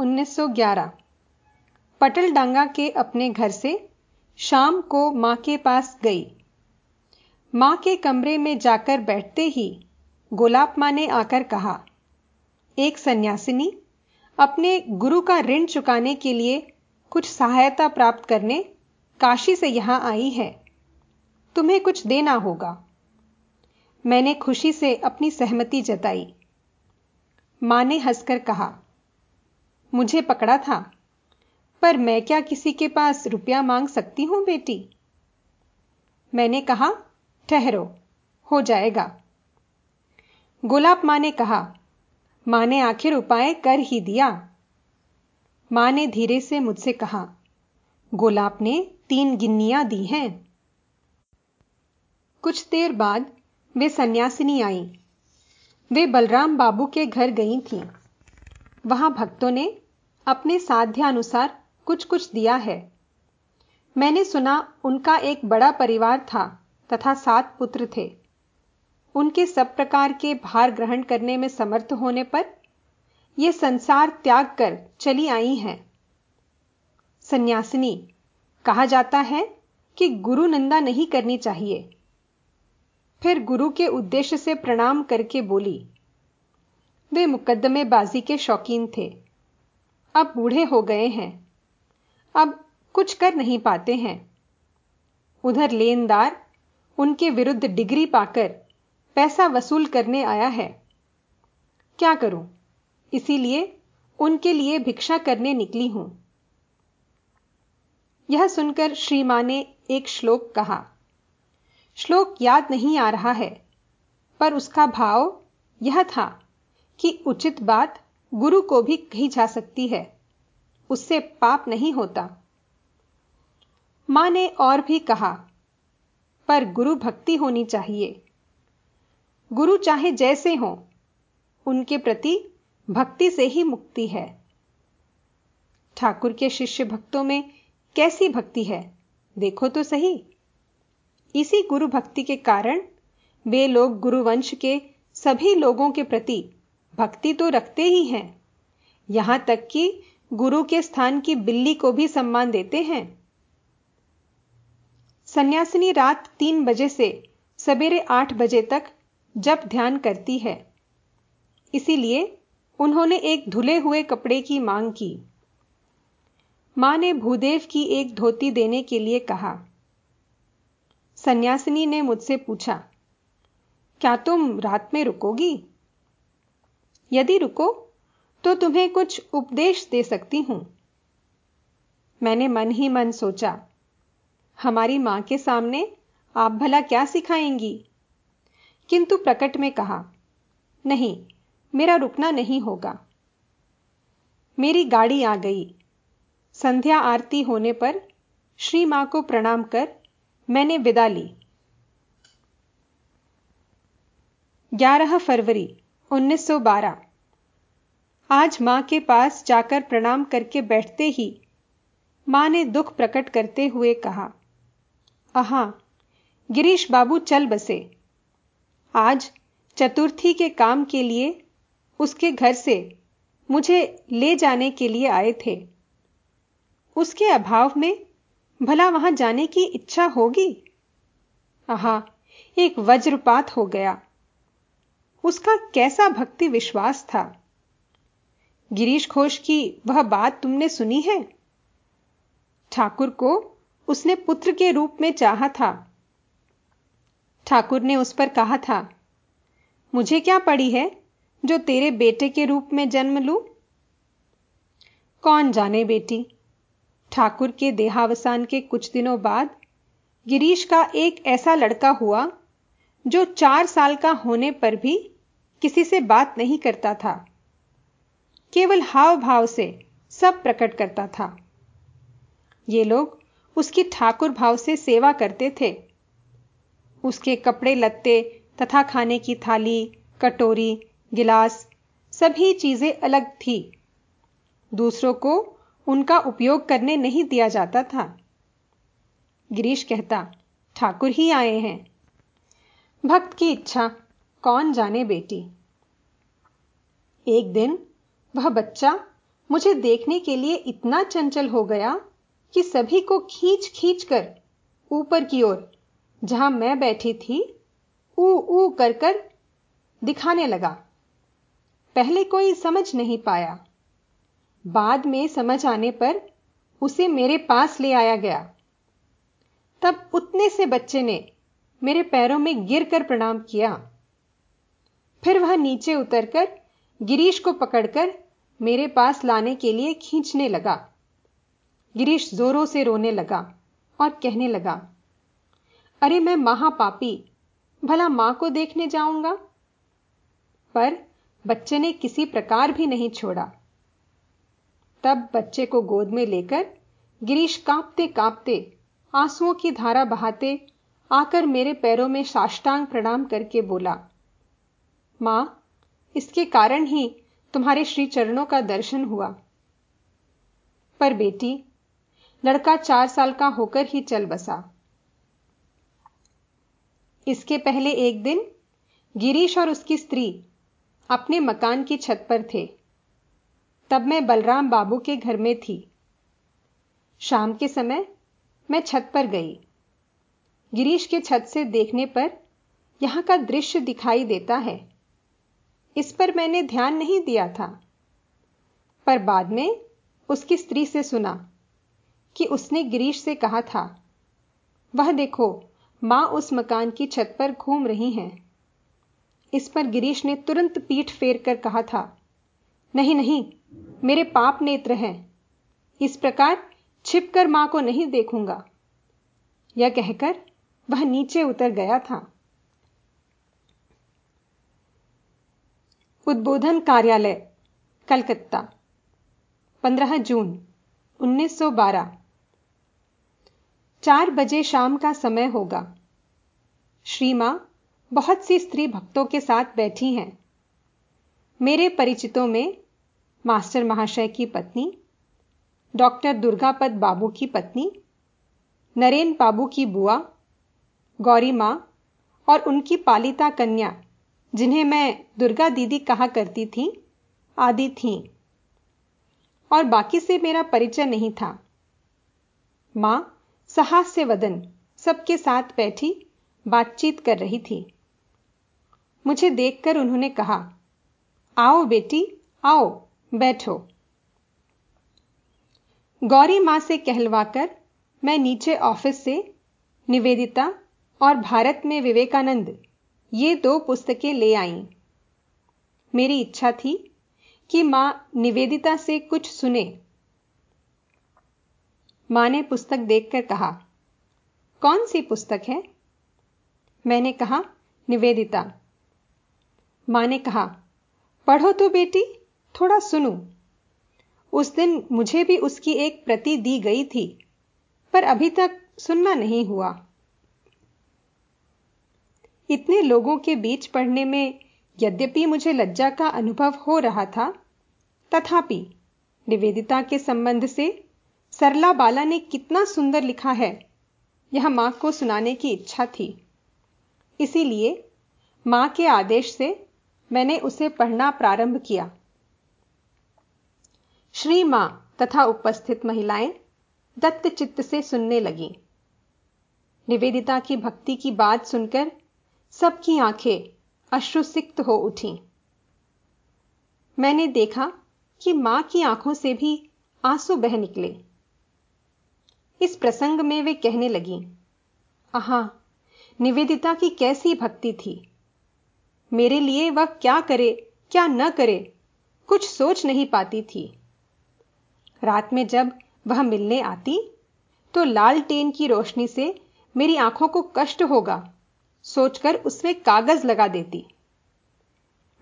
1911 पटलडांगा के अपने घर से शाम को माँ के पास गई। माँ के कमरे में जाकर बैठते ही गोलाब माँ ने आकर कहा, एक सन्यासिनी, अपने गुरु का ऋण चुकाने के लिए कुछ सहायता प्राप्त करने काशी से यहाँ आई है। तुम्हें कुछ देना होगा। मैंने खुशी से अपनी सहमति जताई। माँ ने हंसकर कहा मुझे पकड़ा था। पर मैं क्या किसी के पास रुपया मांग सकती हूँ, बेटी? मैंने कहा, ठहरो, हो जाएगा। गोलाब माँ ने कहा, माँ ने आखिर उपाय कर ही दिया। माँ ने धीरे से मुझसे कहा, गोलाब ने तीन गिन्नियाँ दी हैं। कुछ देर बाद वे सन्यासिनी आई। वे बलराम बाबू के घर गई थीं। वहाँ भक्तों ने अपने साध्यानुसार कुछ कुछ दिया है। मैंने सुना उनका एक बड़ा परिवार था तथा सात पुत्र थे। उनके सब प्रकार के भार ग्रहण करने में समर्थ होने पर ये संसार त्याग कर चली आई हैं। सन्यासिनी, कहा जाता है कि गुरु निंदा नहीं करनी चाहिए। फिर गुरु के उद्देश्य से प्रणाम करके बोली, वे मुकदमेबाजी के शौकीन थे। अब बूढ़े हो गए हैं। अब कुछ कर नहीं पाते हैं। उधर लेनदार उनके विरुद्ध डिग्री पाकर पैसा वसूल करने आया है। क्या करूँ? इसीलिए उनके लिए भिक्षा करने निकली हूँ। यह सुनकर श्री ने एक श्लोक कहा। श्लोक याद नहीं आ रहा है, पर उसका भाव यह था कि उचित बात गुरु को भी कही जा सकती है। उससे पाप नहीं होता। माँ ने और भी कहा, पर गुरु भक्ति होनी चाहिए। गुरु चाहे जैसे हो, उनके प्रति भक्ति से ही मुक्ति है। ठाकुर के शिष्य भक्तों में कैसी भक्ति है, देखो तो सही। इसी गुरु भक्ति के कारण वे लोग गुरुवंश के सभी लोगों के प्रति भक्ति तो रखते ही हैं। यहाँ तक कि गुरु के स्थान की बिल्ली को भी सम्मान देते हैं। सन्यासिनी रात तीन बजे से सवेरे आठ बजे तक जब ध्यान करती है। इसीलिए उन्होंने एक धुले हुए कपड़े की मांग की। माँ ने भूदेव की एक धोती देने के लिए कहा। सन्यासिनी ने मुझसे पूछा, क्या तुम रात में रुकोगी? यदि रुको तो तुम्हें कुछ उपदेश दे सकती हूँ। मैंने मन ही मन सोचा, हमारी माँ के सामने आप भला क्या सिखाएँगी? किंतु प्रकट में कहा, नहीं, मेरा रुकना नहीं होगा। मेरी गाड़ी आ गई। संध्या आरती होने पर श्री माँ को प्रणाम कर मैंने विदा ली। 11 फरवरी 1912 आज माँ के पास जाकर प्रणाम करके बैठते ही माँ ने दुख प्रकट करते हुए कहा आहा गिरीश बाबू चल बसे। आज चतुर्थी के काम के लिए उसके घर से मुझे ले जाने के लिए आए थे। उसके अभाव में भला वहाँ जाने की इच्छा होगी? आहा एक वज्रपात हो गया। उसका कैसा भक्ति विश्वास था? गिरीश घोष की वह बात तुमने सुनी है? ठाकुर को उसने पुत्र के रूप में चाहा था। ठाकुर ने उस पर कहा था, मुझे क्या पड़ी है जो तेरे बेटे के रूप में जन्म लू? कौन जाने बेटी? ठाकुर के देहावसान के कुछ दिनों बाद गिरीश का एक ऐसा लड़का हुआ जो चार साल का होने पर भी किसी से बात नहीं करता था। केवल हाव भाव से सब प्रकट करता था। ये लोग उसकी ठाकुर भाव से सेवा करते थे। उसके कपड़े लत्ते तथा खाने की थाली, कटोरी, गिलास, सभी चीज़ें अलग थी। दूसरों को उनका उपयोग करने नहीं दिया जाता था। गिरीश कहता, ठाकुर ही आए हैं। भक्त की इच्छा। कौन जाने बेटी? एक दिन वह बच्चा मुझे देखने के लिए इतना चंचल हो गया कि सभी को खींच खींच कर ऊपर की ओर, जहाँ मैं बैठी थी ऊ ऊ कर कर दिखाने लगा। पहले कोई समझ नहीं पाया। बाद में समझ आने पर उसे मेरे पास ले आया गया। तब उतने से बच्चे ने मेरे पैरों में गिरकर प्रणाम किया। फिर वह नीचे उतरकर गिरीश को पकड़कर मेरे पास लाने के लिए खींचने लगा। गिरीश जोरों से रोने लगा और कहने लगा, अरे मैं महापापी, भला माँ को देखने जाऊँगा? पर बच्चे ने किसी प्रकार भी नहीं छोड़ा। तब बच्चे को गोद में लेकर गिरीश कांपते कांपते आंसुओं की धारा बहाते आकर मेरे पैरों में साष्टांग प्रणाम करके बोला, माँ, इसके कारण ही तुम्हारे श्री चरणों का दर्शन हुआ। पर बेटी, लड़का चार साल का होकर ही चल बसा। इसके पहले एक दिन गिरीश और उसकी स्त्री अपने मकान की छत पर थे। तब मैं बलराम बाबू के घर में थी। शाम के समय मैं छत पर गई। गिरीश के छत से देखने पर यहाँ का दृश्य दिखाई देता है। इस पर मैंने ध्यान नहीं दिया था, पर बाद में उसकी स्त्री से सुना कि उसने गिरीश से कहा था, वह देखो, माँ उस मकान की छत पर घूम रही हैं। इस पर गिरीश ने तुरंत पीठ फेर कर कहा था, नहीं नहीं, मेरे पाप नेत्र हैं, इस प्रकार छिपकर माँ को नहीं देखूँगा यह कहकर वह नीचे उतर गया था। उद्बोधन कार्यालय, कलकत्ता 15 जून 1912 चार बजे शाम का समय होगा। श्री माँ बहुत सी स्त्री भक्तों के साथ बैठी हैं। मेरे परिचितों में मास्टर महाशय की पत्नी, डॉक्टर दुर्गापद बाबू की पत्नी, नरेन बाबू की बुआ गौरी माँ और उनकी पालिता कन्या, जिन्हें मैं दुर्गा दीदी कहा करती थी, आदि थीं। और बाकी से मेरा परिचय नहीं था। माँ सहास्य वदन सबके साथ बैठी, बातचीत कर रही थी। मुझे देखकर उन्होंने कहा, आओ बेटी, आओ, बैठो। गौरी माँ से कहलवाकर मैं नीचे ऑफ़िस से निवेदिता और भारत में विवेकानंद, ये दो पुस्तकें ले आईं। मेरी इच्छा थी कि माँ निवेदिता से कुछ सुने। माँ ने पुस्तक देखकर कहा, कौन सी पुस्तक है? मैंने कहा, निवेदिता। माँ ने कहा, पढ़ो तो बेटी, थोड़ा सुनो। उस दिन मुझे भी उसकी एक प्रति दी गई थी, पर अभी तक सुनना नहीं हुआ। इतने लोगों के बीच पढ़ने में यद्यपि मुझे लज्जा का अनुभव हो रहा था, तथापि निवेदिता के संबंध से सरला बाला ने कितना सुंदर लिखा है, यह माँ को सुनाने की इच्छा थी। इसीलिए माँ के आदेश से मैंने उसे पढ़ना प्रारंभ किया। श्री माँ तथा उपस्थित महिलाएँ दत्त चित्त से सुनने लगी। निवेदिता की भक्ति की बात सुनकर सबकी आँखें अश्रुसिक्त हो उठी। मैंने देखा कि माँ की आँखों से भी आँसू बह निकले। इस प्रसंग में वे कहने लगी, आहा, निवेदिता की कैसी भक्ति थी? मेरे लिए वह क्या करे, क्या न करे, कुछ सोच नहीं पाती थी। रात में जब वह मिलने आती तो लालटेन की रोशनी से मेरी आँखों को कष्ट होगा। सोचकर उसमें कागज़ लगा देती।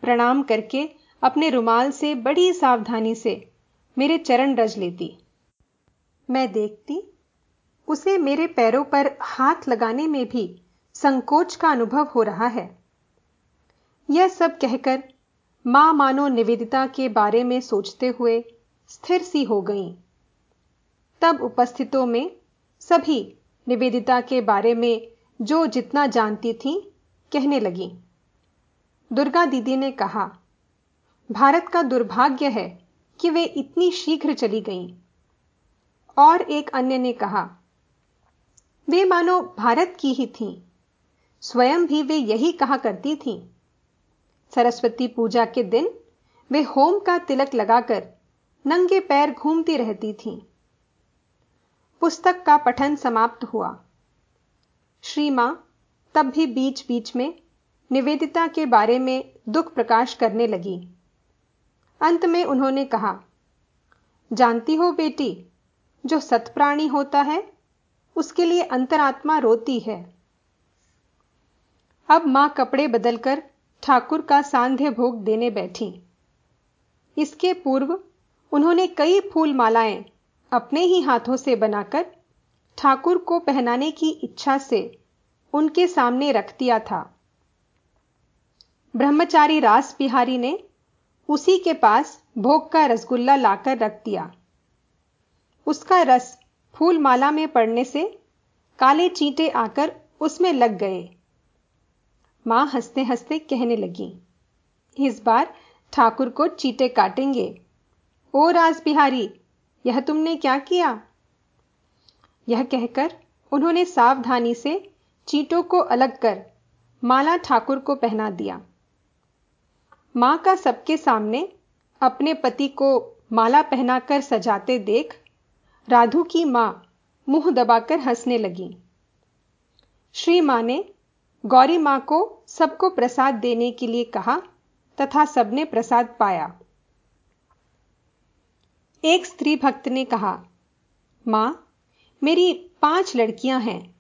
प्रणाम करके अपने रुमाल से बड़ी सावधानी से मेरे चरण रज लेती। मैं देखती, उसे मेरे पैरों पर हाथ लगाने में भी संकोच का अनुभव हो रहा है। यह सब कहकर माँ मानो निवेदिता के बारे में सोचते हुए स्थिर सी हो गई। तब उपस्थितों में सभी निवेदिता के बारे में जो जितना जानती थी, कहने लगी। दुर्गा दीदी ने कहा, भारत का दुर्भाग्य है कि वे इतनी शीघ्र चली गईं। और एक अन्य ने कहा, वे मानो भारत की ही थीं, स्वयं भी वे यही कहा करती थीं। सरस्वती पूजा के दिन वे होम का तिलक लगाकर नंगे पैर घूमती रहती थीं। पुस्तक का पठन समाप्त हुआ। श्री माँ तब भी बीच बीच में निवेदिता के बारे में दुख प्रकाश करने लगी। अंत में उन्होंने कहा, जानती हो बेटी, जो सतप्राणी होता है, उसके लिए अंतरात्मा रोती है। अब माँ कपड़े बदलकर ठाकुर का सांध्य भोग देने बैठी। इसके पूर्व उन्होंने कई फूल मालाएँ अपने ही हाथों से बनाकर ठाकुर को पहनाने की इच्छा से उनके सामने रख दिया था। ब्रह्मचारी रास बिहारी ने उसी के पास भोग का रसगुल्ला लाकर रख दिया। उसका रस फूल माला में पड़ने से काले चींटे आकर उसमें लग गए। माँ हँसते हँसते कहने लगी, इस बार ठाकुर को चीटे काटेंगे। ओ राज बिहारी, यह तुमने क्या किया? यह कहकर उन्होंने सावधानी से चीटों को अलग कर माला ठाकुर को पहना दिया। माँ का सबके सामने अपने पति को माला पहनाकर सजाते देख राधु की माँ मुँह दबाकर हंसने लगी। श्री माँ ने गौरी माँ को सबको प्रसाद देने के लिए कहा तथा सबने प्रसाद पाया। एक स्त्री भक्त ने कहा, माँ मेरी पाँच लड़कियाँ हैं।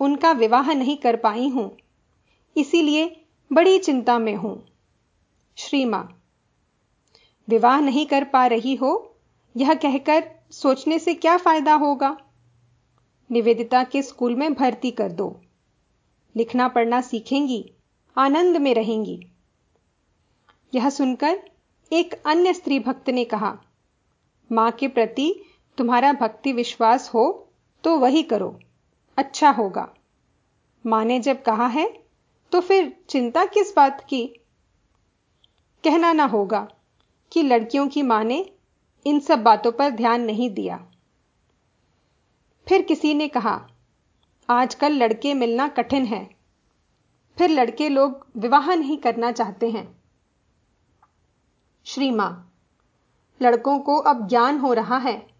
उनका विवाह नहीं कर पाई हूँ। इसीलिए बड़ी चिंता में हूँ। श्री माँ विवाह नहीं कर पा रही हो? यह कहकर सोचने से क्या फ़ायदा होगा? निवेदिता के स्कूल में भर्ती कर दो। लिखना पढ़ना सीखेंगी, आनंद में रहेंगी। यह सुनकर एक अन्य स्त्री भक्त ने कहा, माँ के प्रति तुम्हारा भक्ति विश्वास हो तो वही करो। अच्छा होगा। माँ ने जब कहा है तो फिर चिंता किस बात की? कहना ना होगा कि लड़कियों की माँ ने इन सब बातों पर ध्यान नहीं दिया। फिर किसी ने कहा, आजकल लड़के मिलना कठिन है। फिर लड़के लोग विवाह नहीं करना चाहते हैं। श्री माँ लड़कों को अब ज्ञान हो रहा है।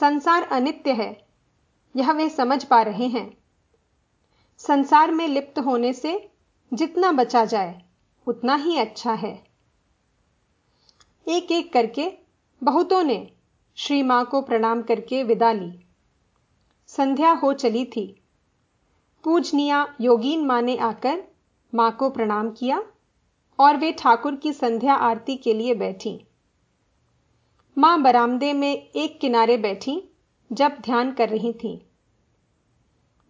संसार अनित्य है। यह वे समझ पा रहे हैं। संसार में लिप्त होने से जितना बचा जाए, उतना ही अच्छा है। एक एक करके बहुतों ने श्री माँ को प्रणाम करके विदा ली। संध्या हो चली थी। पूजनिया योगीन माँ ने आकर माँ को प्रणाम किया और वे ठाकुर की संध्या आरती के लिए बैठी। माँ बरामदे में एक किनारे बैठी, जब ध्यान कर रही थीं।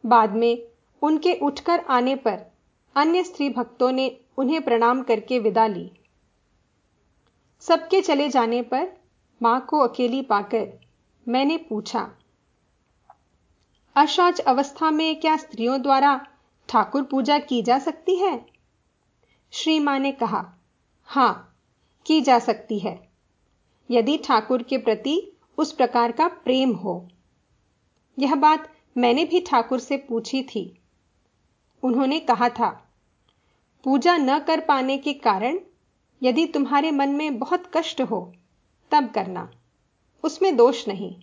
बाद में उनके उठकर आने पर अन्य स्त्री भक्तों ने उन्हें प्रणाम करके विदा ली। सबके चले जाने पर माँ को अकेली पाकर मैंने पूछा, अशौच अवस्था में क्या स्त्रियों द्वारा ठाकुर पूजा की जा सकती है? श्री माँ ने कहा, हाँ, की जा सकती है। यदि ठाकुर के प्रति उस प्रकार का प्रेम हो। यह बात मैंने भी ठाकुर से पूछी थी। उन्होंने कहा था, पूजा न कर पाने के कारण यदि तुम्हारे मन में बहुत कष्ट हो, तब करना। उसमें दोष नहीं,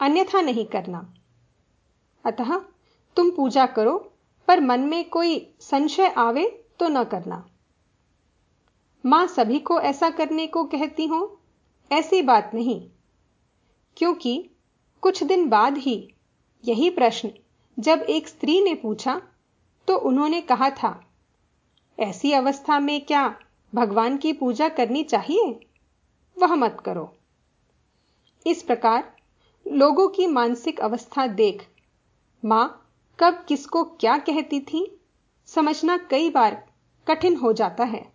अन्यथा नहीं करना। अतः तुम पूजा करो, पर मन में कोई संशय आवे तो न करना। माँ सभी को ऐसा करने को कहती हूँ ऐसी बात नहीं। क्योंकि कुछ दिन बाद ही यही प्रश्न जब एक स्त्री ने पूछा तो उन्होंने कहा था, ऐसी अवस्था में क्या भगवान की पूजा करनी चाहिए? वह मत करो। इस प्रकार लोगों की मानसिक अवस्था देख माँ कब किसको क्या कहती थी, समझना कई बार कठिन हो जाता है।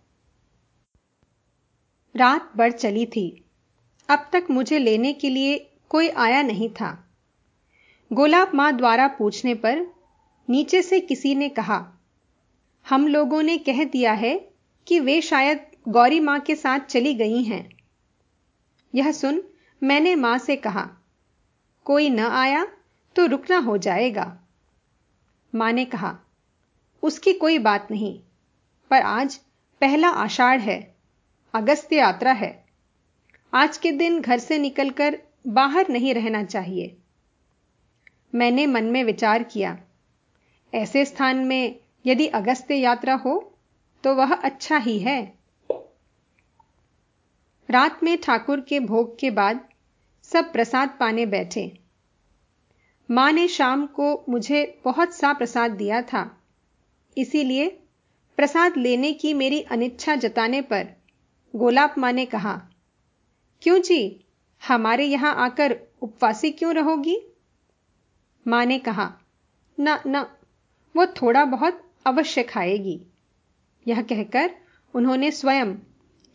रात बढ़ चली थी। अब तक मुझे लेने के लिए कोई आया नहीं था। गोलाब माँ द्वारा पूछने पर नीचे से किसी ने कहा, हम लोगों ने कह दिया है कि वे शायद गौरी माँ के साथ चली गई हैं। यह सुन मैंने माँ से कहा, कोई न आया तो रुकना हो जाएगा। माँ ने कहा, उसकी कोई बात नहीं, पर आज पहला आषाढ़ है, अगस्त यात्रा है। आज के दिन घर से निकलकर बाहर नहीं रहना चाहिए। मैंने मन में विचार किया, ऐसे स्थान में यदि अगस्त्य यात्रा हो तो वह अच्छा ही है। रात में ठाकुर के भोग के बाद सब प्रसाद पाने बैठे। माँ ने शाम को मुझे बहुत सा प्रसाद दिया था, इसीलिए प्रसाद लेने की मेरी अनिच्छा जताने पर गोलाप माँ ने कहा क्यों जी? हमारे यहाँ आकर उपवासी क्यों रहोगी? माँ ने कहा, ना ना, वो थोड़ा बहुत अवश्य खाएगी। यह कहकर उन्होंने स्वयं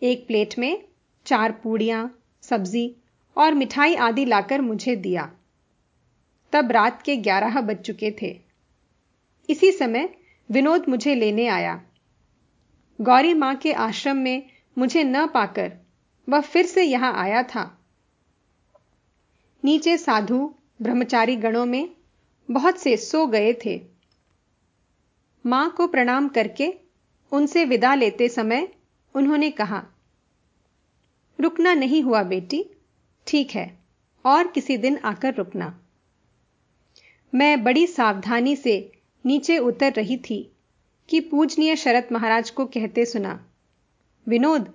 एक प्लेट में चार पूड़ियाँ, सब्ज़ी और मिठाई आदि लाकर मुझे दिया। तब रात के ग्यारह बज चुके थे। इसी समय विनोद मुझे लेने आया। गौरी माँ के आश्रम में मुझे न पाकर वह फिर से यहाँ आया था। नीचे साधु ब्रह्मचारी गणों में बहुत से सो गए थे। माँ को प्रणाम करके उनसे विदा लेते समय उन्होंने कहा, रुकना नहीं हुआ बेटी, ठीक है, और किसी दिन आकर रुकना। मैं बड़ी सावधानी से नीचे उतर रही थी कि पूजनीय शरत महाराज को कहते सुना, विनोद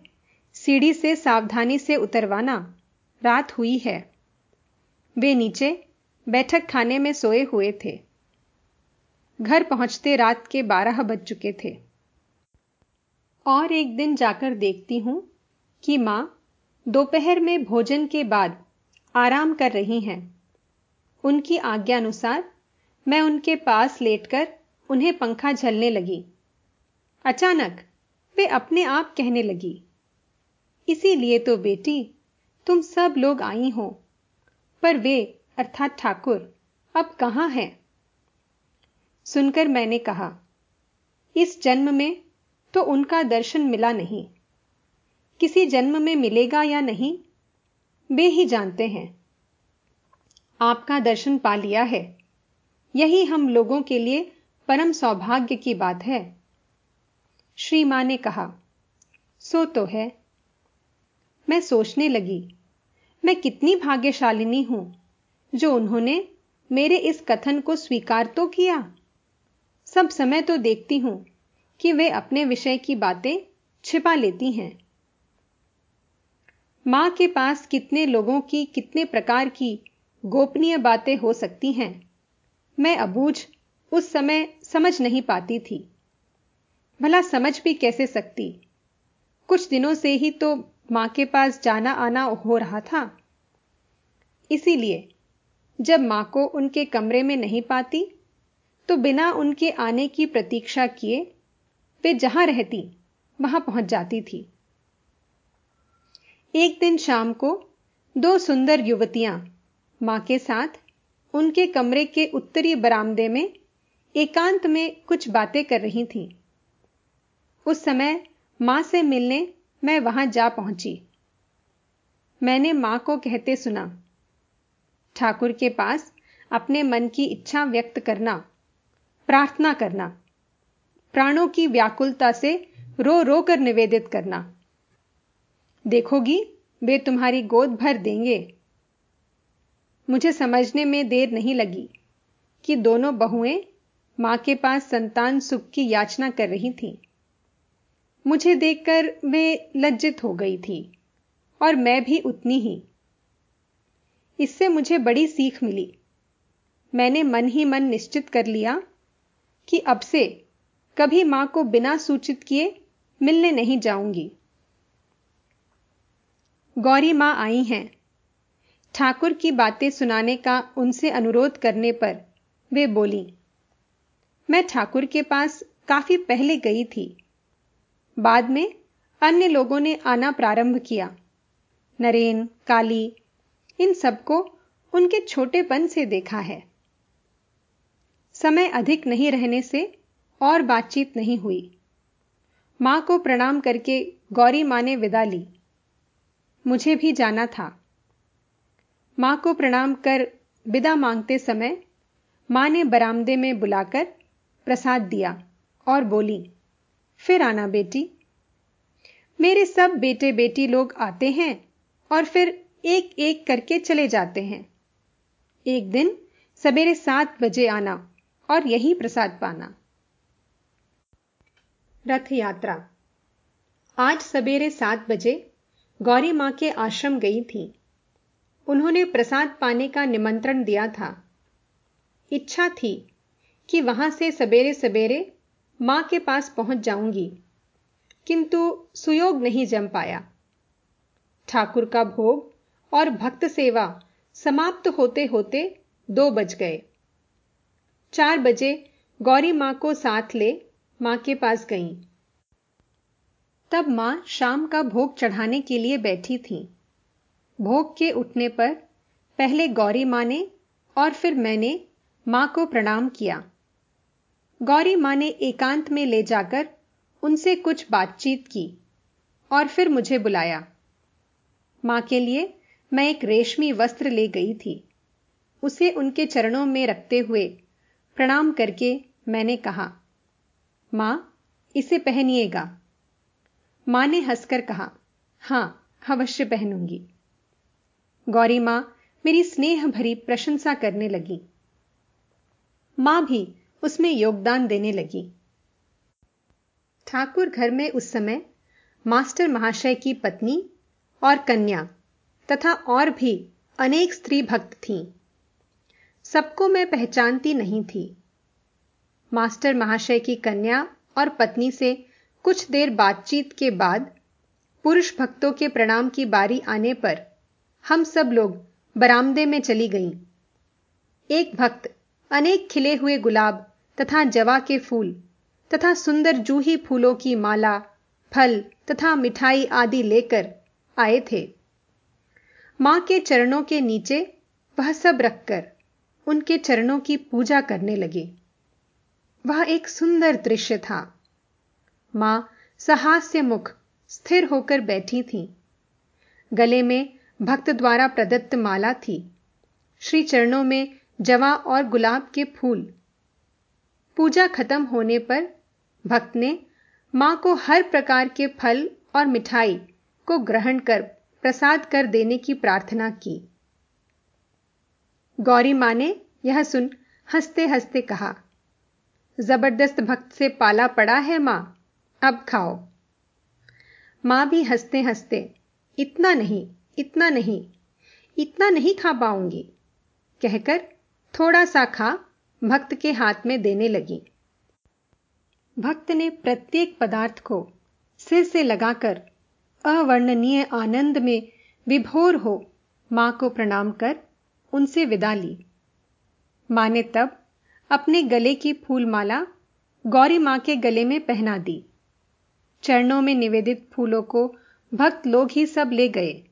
सीढ़ी से सावधानी से उतरवाना रात हुई है। वे नीचे बैठक खाने में सोए हुए थे। घर पहुँचते रात के बारह बज चुके थे। और एक दिन जाकर देखती हूँ कि माँ दोपहर में भोजन के बाद आराम कर रही हैं। उनकी आज्ञानुसार मैं उनके पास लेटकर उन्हें पंखा झलने लगी। अचानक वे अपने आप कहने लगी इसीलिए तो बेटी, तुम सब लोग आई हो। पर वे, अर्थात ठाकुर, अब कहाँ हैं? सुनकर मैंने कहा, इस जन्म में तो उनका दर्शन मिला नहीं। किसी जन्म में मिलेगा या नहीं, वे ही जानते हैं। आपका दर्शन पा लिया है। यही हम लोगों के लिए परम सौभाग्य की बात है। श्री माँ ने कहा, सो तो है। मैं सोचने लगी, मैं कितनी भाग्यशालिनी हूँ जो उन्होंने मेरे इस कथन को स्वीकार तो किया। सब समय तो देखती हूँ कि वे अपने विषय की बातें छिपा लेती हैं। माँ के पास कितने लोगों की, कितने प्रकार की गोपनीय बातें हो सकती हैं, मैं अबूझ उस समय समझ नहीं पाती थी। भला समझ भी कैसे सकती? कुछ दिनों से ही तो माँ के पास जाना आना हो रहा था। इसीलिए, जब माँ को उनके कमरे में नहीं पाती तो बिना उनके आने की प्रतीक्षा किए, वे जहाँ रहती, वहाँ पहुँच जाती थी। एक दिन शाम को, दो सुंदर युवतियाँ, माँ के साथ, उनके कमरे के उत्तरी बरामदे में, एकांत में कुछ बातें कर रही थीं। उस समय, माँ से मिलने मैं वहाँ जा पहुँची। मैंने माँ को कहते सुना, ठाकुर के पास अपने मन की इच्छा व्यक्त करना, प्रार्थना करना, प्राणों की व्याकुलता से रो रो कर निवेदित करना। देखोगी, वे तुम्हारी गोद भर देंगे। मुझे समझने में देर नहीं लगी कि दोनों बहुएँ माँ के पास संतान सुख की याचना कर रही थीं। मुझे देखकर वे लज्जित हो गई थी, और मैं भी उतनी ही। इससे मुझे बड़ी सीख मिली। मैंने मन ही मन निश्चित कर लिया कि अब से कभी माँ को बिना सूचित किए मिलने नहीं जाऊँगी। गौरी माँ आई हैं। ठाकुर की बातें सुनाने का उनसे अनुरोध करने पर वे बोली, मैं ठाकुर के पास काफ़ी पहले गई थी। बाद में अन्य लोगों ने आना प्रारंभ किया। नरेन, काली, इन सबको उनके छोटेपन से देखा है। समय अधिक नहीं रहने से और बातचीत नहीं हुई। माँ को प्रणाम करके गौरी माँ ने विदा ली। मुझे भी जाना था। माँ को प्रणाम कर विदा मांगते समय माँ ने बरामदे में बुलाकर प्रसाद दिया और बोली फिर आना बेटी। मेरे सब बेटे बेटी लोग आते हैं और फिर एक एक करके चले जाते हैं। एक दिन सवेरे सात बजे आना और यही प्रसाद पाना। रथ यात्रा। आज सवेरे सात बजे गौरी माँ के आश्रम गई थी। उन्होंने प्रसाद पाने का निमंत्रण दिया था। इच्छा थी कि वहाँ से सवेरे सवेरे माँ के पास पहुँच जाऊँगी। किंतु सुयोग नहीं जम पाया। ठाकुर का भोग और भक्त सेवा समाप्त होते होते दो बज गए। चार बजे गौरी माँ को साथ ले माँ के पास गई। तब माँ शाम का भोग चढ़ाने के लिए बैठी थी। भोग के उठने पर पहले गौरी माँ ने और फिर मैंने माँ को प्रणाम किया। गौरी माँ ने एकांत में ले जाकर उनसे कुछ बातचीत की और फिर मुझे बुलाया। माँ के लिए मैं एक रेशमी वस्त्र ले गई थी। उसे उनके चरणों में रखते हुए प्रणाम करके मैंने कहा, माँ, इसे पहनिएगा। माँ ने हंसकर कहा, हाँ, अवश्य पहनूँगी। गौरी माँ मेरी स्नेह भरी प्रशंसा करने लगी। माँ भी उसमें योगदान देने लगी। ठाकुर घर में उस समय मास्टर महाशय की पत्नी और कन्या तथा और भी अनेक स्त्री भक्त थीं। सबको मैं पहचानती नहीं थी। मास्टर महाशय की कन्या और पत्नी से कुछ देर बातचीत के बाद पुरुष भक्तों के प्रणाम की बारी आने पर हम सब लोग बरामदे में चली गईं। एक भक्त अनेक खिले हुए गुलाब तथा जवा के फूल, तथा सुंदर जूही फूलों की माला, फल, तथा मिठाई आदि लेकर आए थे। माँ के चरणों के नीचे वह सब रखकर उनके चरणों की पूजा करने लगे। वह एक सुंदर दृश्य था। माँ सहास्य मुख स्थिर होकर बैठी थी। गले में भक्त द्वारा प्रदत्त माला थी। श्री चरणों में जवा और गुलाब के फूल पूजा खत्म होने पर भक्त ने माँ को हर प्रकार के फल और मिठाई को ग्रहण कर प्रसाद कर देने की प्रार्थना की। गौरी माँ ने यह सुन हँसते हँसते कहा, ज़बरदस्त भक्त से पाला पड़ा है माँ, अब खाओ। माँ भी हँसते हँसते, इतना नहीं इतना नहीं इतना नहीं खा पाऊँगी। कहकर थोड़ा सा खा भक्त के हाथ में देने लगी। भक्त ने प्रत्येक पदार्थ को सिर से लगाकर अवर्णनीय आनंद में विभोर हो माँ को प्रणाम कर उनसे विदा ली। माँ ने तब अपने गले की फूलमाला गौरी माँ के गले में पहना दी। चरणों में निवेदित फूलों को भक्त लोग ही सब ले गए।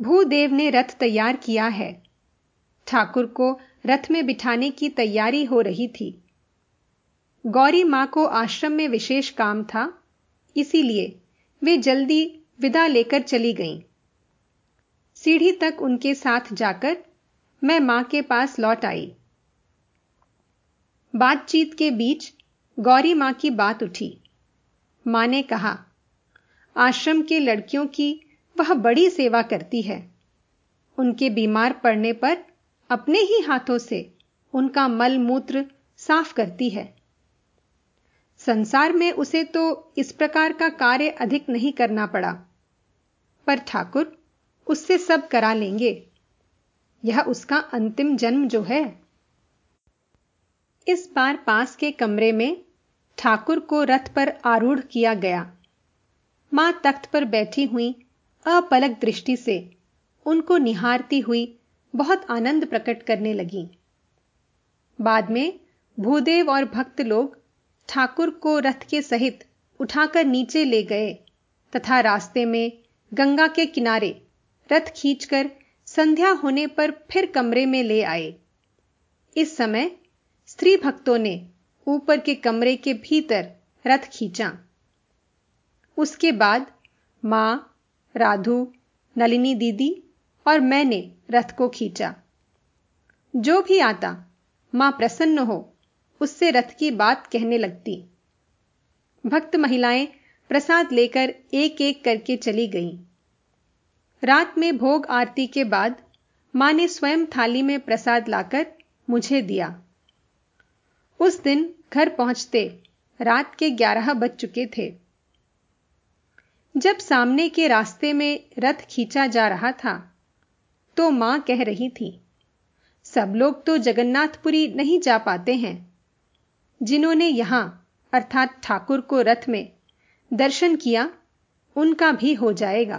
भूदेव ने रथ तैयार किया है। ठाकुर को रथ में बिठाने की तैयारी हो रही थी। गौरी माँ को आश्रम में विशेष काम था, इसीलिए वे जल्दी विदा लेकर चली गईं। सीढ़ी तक उनके साथ जाकर मैं माँ के पास लौट आई। बातचीत के बीच गौरी माँ की बात उठी। माँ ने कहा, आश्रम के लड़कियों की वह बड़ी सेवा करती है। उनके बीमार पड़ने पर अपने ही हाथों से उनका मल मूत्र साफ़ करती है। संसार में उसे तो इस प्रकार का कार्य अधिक नहीं करना पड़ा। पर ठाकुर, उससे सब करा लेंगे। यह उसका अंतिम जन्म जो है। इस बार पास के कमरे में ठाकुर को रथ पर आरूढ़ किया गया। माँ तख्त पर बैठी हुई अपलक दृष्टि से उनको निहारती हुई बहुत आनंद प्रकट करने लगी। बाद में भूदेव और भक्त लोग ठाकुर को रथ के सहित उठाकर नीचे ले गए तथा रास्ते में गंगा के किनारे रथ खींचकर संध्या होने पर फिर कमरे में ले आए। इस समय स्त्री भक्तों ने ऊपर के कमरे के भीतर रथ खींचा। उसके बाद माँ, राधु, नलिनी दीदी और मैंने रथ को खींचा। जो भी आता, माँ प्रसन्न हो, उससे रथ की बात कहने लगती। भक्त महिलाएँ प्रसाद लेकर एक एक करके चली गईं। रात में भोग आरती के बाद माँ ने स्वयं थाली में प्रसाद लाकर मुझे दिया। उस दिन घर पहुँचते रात के ग्यारह बज चुके थे। जब सामने के रास्ते में रथ खींचा जा रहा था तो माँ कह रही थी, सब लोग तो जगन्नाथपुरी नहीं जा पाते हैं। जिन्होंने यहाँ, अर्थात ठाकुर को रथ में, दर्शन किया, उनका भी हो जाएगा।